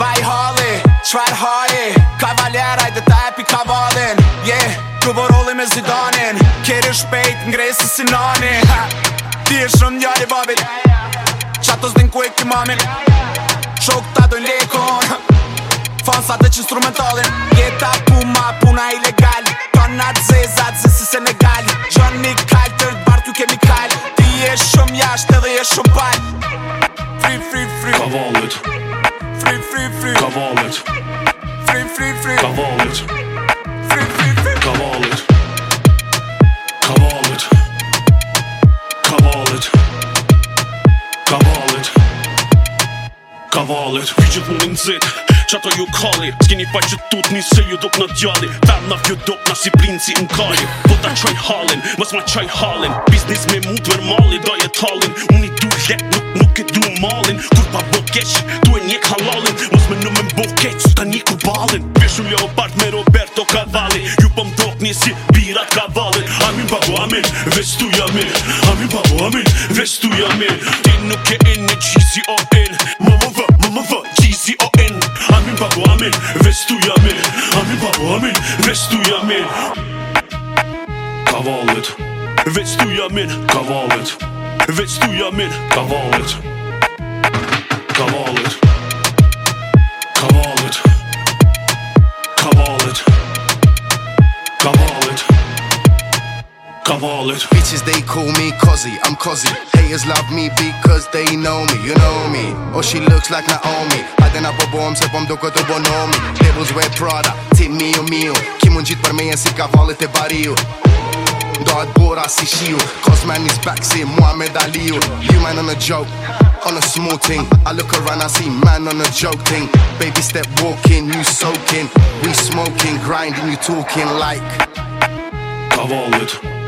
Vaj halli, qfar haje Kavaljera i detaj e kavallin Yeah, ku borulli me zidanin Kiri shpejt ngresi si nani Ti e shumë njari babit Qatos din ku e ki mamin Shok ta dojn lekon Fonsat e që instrumentalin Jeta puma, puna ilegal Tonat zezat, zisi se free, kawałek Free, free, free Kawałek Free, free, free Kawałek Kawałek Kawałek Kawałek Kawałek Widzisz mój język Qato ju kalli Kini pa që tut një se ju dup në djali Tam na vjë dup na si princi në kalli Po ta qaj halin Mos ma qaj halin Biznis me mu dver mali Doj e talin Unë i du let nuk e du malin Kur pa bo keq Tu e njek halalin Mos me në me mbo keq Su ta një kur balin jo me Roberto Cavalli Ju pëm po dok një si pirat kavallin Amin babo amin Vesh tu Amin babo amin Vesh tu jamin Ti nuk e e në qizi o Po po min, veç tuja min Ka valet Veç tuja min, ka valet Veç tuja min, ka valet Ka Kavalet. Bitches, they call me Cozzy, I'm Cozzy. Haters love me because they know me, you know me. Oh, she looks like Naomi. I Haden apo bom se pom doko to bonomi. Labels wear Prada, tip mio mio. Kim ungjit për meje si kavalet te bariu. Dohet bora si Cos Cosman is back, see Muhammed Aliu You man on a joke, on a small thing I look around, I see man on a joke thing Baby step walking, you soaking We smoking, grinding, you talking like Kavalet